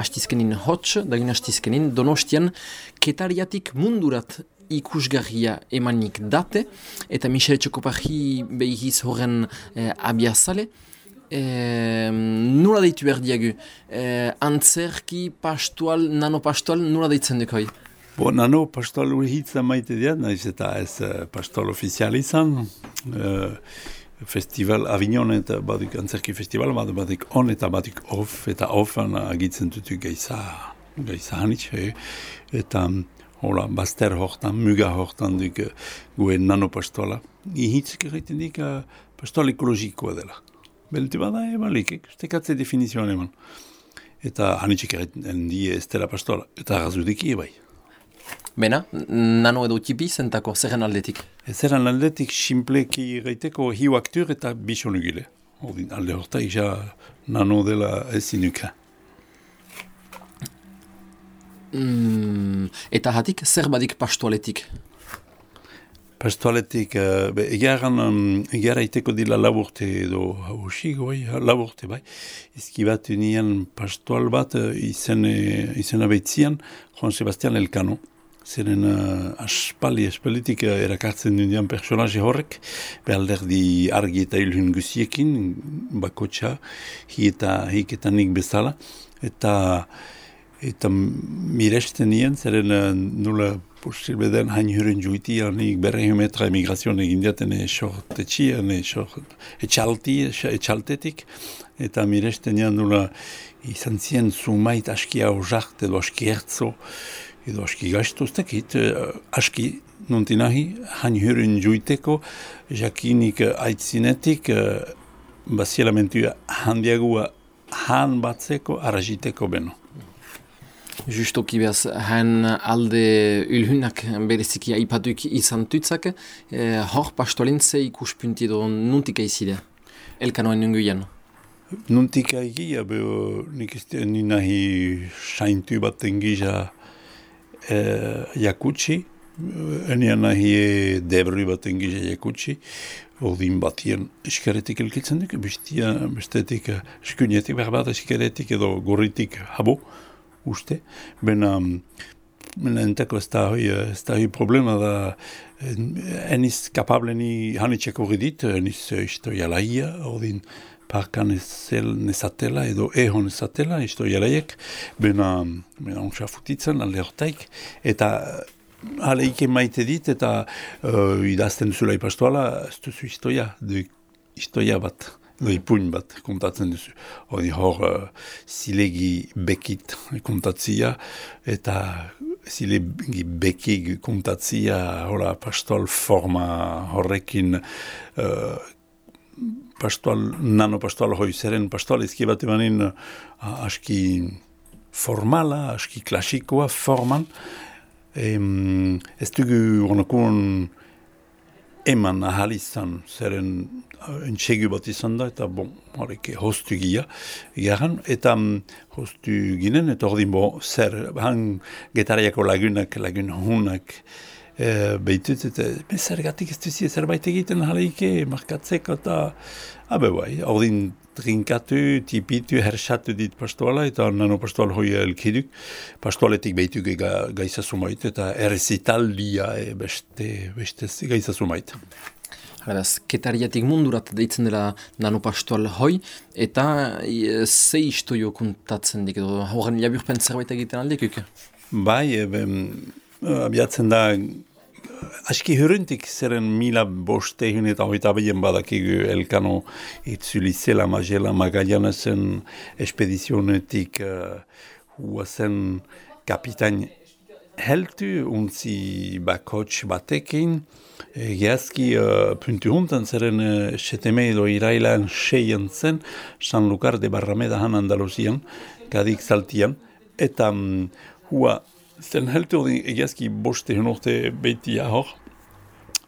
astizkenin hots, dagin astizkenin donostian, ketariatik mundurat ikusgarria emanik date, eta Michele Txokopaji behiz horren eh, abiazale, eh, nula deitu behar diagu, eh, antzerki, pastual, nanopastual, nula deitzen duk hoi? Bo, nano pastual hitza maite diat, nahiz eta ez uh, pastual ofizial izan, uh, festival Avignon eta badik antzerki festival, bat badik on eta badik off, eta offan agitzen dutu geiza, geiza hanitz, eh? eta hola, baster hortan, muga hortan duk uh, guen nanopastola. Ihitzik egiten dik uh, pastola ekologikoa dela. Belti bada eman likek, ustekatze definizioan eman. Eta hanitzik egiten di ez dela pastola, eta razudik bai. Bena, nano edo tipi zentako, zerren aldetik? Zerren aldetik, simpleki gaiteko hiu aktur eta bisonugile. Odin alde horta, isa nano dela ezinuka. Mm, eta hatik, zer badik pastualetik? Pastualetik, uh, egaran, um, egara iteko dila laburte edo hausi goi, laburte bai. Izki bat unian pastual bat uh, izen, uh, izena behitzian, Juan Sebastian Elkano. Zeren uh, aspali, aspalitik uh, erakartzen dundian personaje horrek, behalderdi argi eta ilhun guziekin, bakotxa, hi eta hik eta nik bezala. Eta eta miresten nien, zeren uh, nula posible den hain hurren juiti, nik berre metra emigrazioan egin diaten esort etxian, esort etxalti, etxaltetik, eta miresten nien nula izan zien zumait aski hauzakt edo aski edo aski gaiztu, zekit, uh, aski nunti nahi, hain hurren juiteko, jakinik aitzinetik, uh, basiela mentua handiagua han batzeko, arraziteko beno. Justoki behaz, hain alde ulhunak bereziki aipatuik izan tutzak, eh, hor pastolin ze ikuspunti edo nuntik aizidea, elkanoen nunguian? Nuntik aigia, beho nik ez nahi saintu bat engiza eh, jakutsi, enian nahi e debri bat engiza jakutsi, Odin batien eskaretik elkitzen duk, bestia, bestetik eskunetik behar bat eskaretik edo gorritik habo, uste. Bena, bena enteko ez da hoi, ez da hoi problema da, eniz kapable ni hanitxeko ridit, eniz isto jalaia, odin parkan ezel nezatela, edo ehon nezatela, isto jalaiek, bena, bena ontsa futitzen, alde hortaik, eta aleike maite dit, eta uh, idazten duzula ipastuala, ez duzu istoia, de istoia bat ipuin bat kontatzen duzu. Hori hor, uh, zilegi bekit kontatzia, eta zilegi bekik kontatzia, hola, pastol forma horrekin, uh, pastol, nano pastol hoi zeren, pastol izki bat emanin uh, aski formala, aski klasikoa, forman, em, ez dugu honakun eman ahal izan, zeren entxegu bat izan da, eta bon, horrek hostu gia, garen, eta um, ginen, eta ordin bo, zer, han getaraiako lagunak, lagun hunak, e, behitut, eta zer gatik ez duzi zerbait egiten jaleike, markatzeko, eta, abe bai, ordin trinkatu, tipitu, hersatu dit pastoala, eta nano pastoal hoi elkiduk, pastoaletik behitu ga, gaizasumait, eta errezitaldia e, beste, beste gaizasumait. Haraz, ketariatik mundurat deitzen dela nanopastual hoi, eta e, ze isto jo kontatzen dik, edo horren jaburpen zerbait egiten aldekuk? Bai, e, abiatzen da, aski hurrentik zeren mila boste hun eta hoita behien badakigu elkano itzulizela magela magallanezen espedizionetik uh, huazen kapitain heltu, untzi bakotx batekin, Egiazki uh, puntu huntan zeren uh, seteme edo irailan seien zen San Lucar de Barrameda han Andaluzian, kadik zaltian, eta um, hua zen helte odin egiazki boste honorte beti ahor,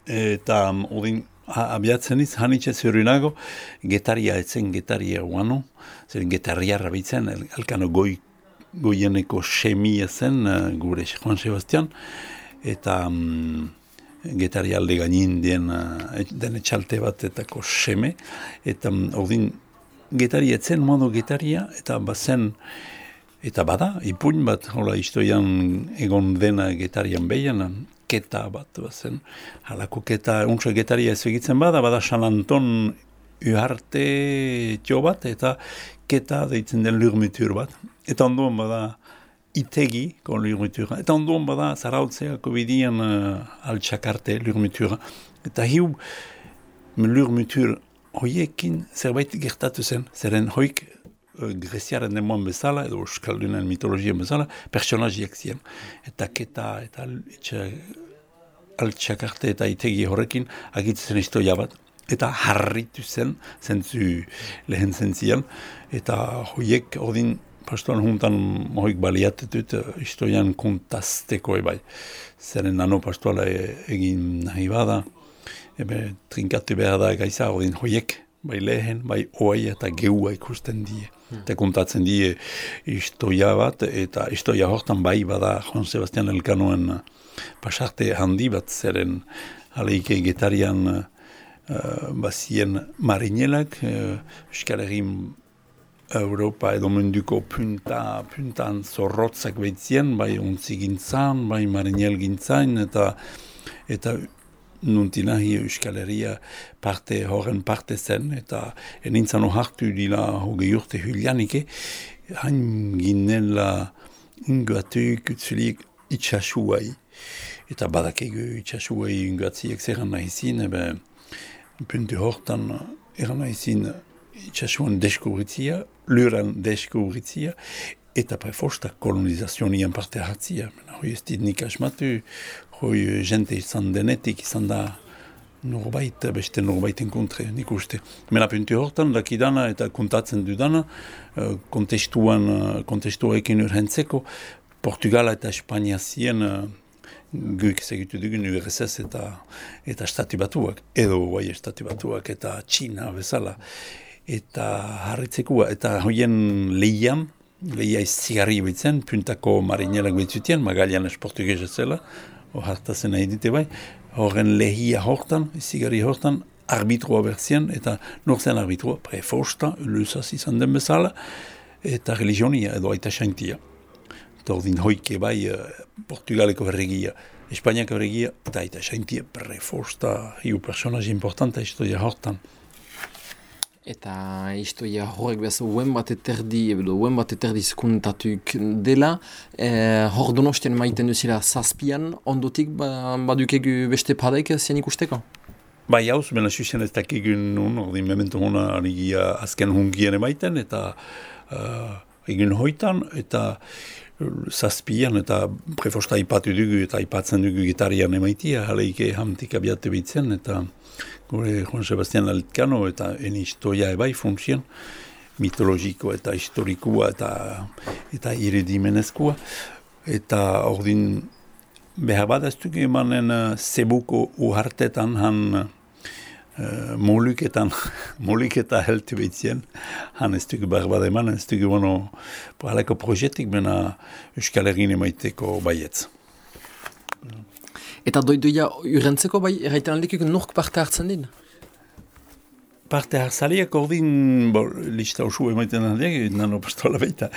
eta um, odin abiatzen iz, hanitxe zerunago, getaria etzen getaria guano, zeren getaria rabitzen, elkano goi, goieneko semia zen, uh, gure Juan Sebastian, eta... Um, getari alde gainin den, uh, den etxalte bat seme, eta um, ordin getari etzen modo getaria, eta bazen Eta bada, ipuin bat, hola, istoian egon dena getarian behian, keta bat, bazen, halako keta, untsa getaria ez egitzen bada, bada San Anton uharte tio bat, eta keta deitzen den lurmitur bat. Eta onduan bada, itegi, kon lurmitura. Eta onduan bada, zarautzeako bidian uh, altxakarte lurmitura. Eta hiu, lurmitur hoiekin zerbait gertatu zen, zeren hoik greziaren demoan bezala, edo euskaldunen mitologian bezala, personajiek ziren. Eta keta, eta altxakarte eta itegi horrekin agitzen historia bat. Eta harritu zen, zentzu lehen zentzian, eta hoiek odin pastoan juntan moik baliatetut historian kontazteko ebai. Zeren nano pastoala e, egin nahi bada, ebe trinkatu behar da gaiza odin hoiek, bai lehen, bai oai eta geua ikusten die. Hmm. Eta kontatzen die historia bat, eta historia hortan bai bada Juan Sebastian Elkanoen pasarte handi bat zeren aleike getarian uh, bazien marinelak, uh, Euskal Europa edo munduko punta, puntan zorrotzak behitzien, bai untzi gintzan, bai marinel gintzan, eta eta nuntinahi Euskal Herria parte, horren parte zen, eta enintzan ohartu dila hoge urte hylianike, hain ginela ingoatu kutzulik itxasuai. Eta badakegu itxasuai ingoatziek zeran nahi zin, ebe puntu hortan eran nahi zin itxasuan deskubritzia, luran deskubritzia, eta prefosta kolonizazionian parte hartzia. Hoi ez dit nik asmatu, hoi jente izan denetik izan da norbait, beste norbait enkontre, nik uste. Mena puntu hortan, lakidana eta kontatzen dudana, uh, kontestuan, uh, kontestuarekin urhentzeko, Portugala eta Espania zien uh, guik segitu dugun URSS eta eta estatu batuak, edo bai estatu batuak eta Txina bezala eta harritzekua, eta hoien lehian, lehia zigarri bitzen, puntako marinelak bitzutien, magalian ez portugez zela, hartazen nahi dite bai, horren lehia hortan, zigarri hortan, arbitroa berzien, eta nortzen arbitroa, prefosta, lusaz izan den bezala, eta religionia edo aita xantia. Tordin hoike bai, uh, Portugaleko berregia, Espainiako berregia, eta aita xantia, prefosta, hiu personaje importanta, historia hortan eta istoia horrek behaz uen bat eterdi, edo uen bat eterdi skuntatuk dela, e, hor donosten maiten duzila zazpian, ondotik ba, badukegu beste padaik zien ikusteko? Bai, hauz, bena susen ez dakigun nun, ordin memento hona anigia azken hungien emaiten, eta uh, egin hoitan, eta zazpian, eta prefosta ipatu dugu, eta ipatzen dugu gitarian emaitia, jaleike hamtik abiatu bitzen, eta gure Juan Sebastian Altkano eta en historia ebai funtzien, mitologiko eta historikoa eta eta iridimenezkoa. Eta ordin behar bat ez dugu emanen uh, zebuko uhartetan han uh, moluketan, moluketa heltu behitzen, han ez dugu behar bat eman, ez dugu bueno, projetik projetik bena Euskal Herrin emaiteko baietz. Eta doidoia urrentzeko bai, erraiten aldikik nork parte hartzen din? Parte hartzaliak ordin, bo, lista osu emaiten aldeak, nano pastola baita,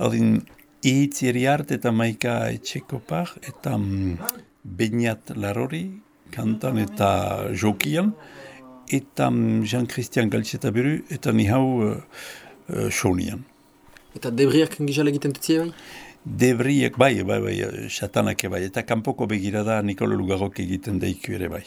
ordin, ihitzieri hart eta maika etxeko par, eta mm, Beñat Larori, kantan eta jokian, eta Jean-Christian Galtzeta Beru, eta ni hau uh, uh. Eta debriak gizale egiten bai? Debriek bai, bai, bai, xatanak bai, eta kanpoko begirada Nikolo Lugarok egiten daiku ere bai.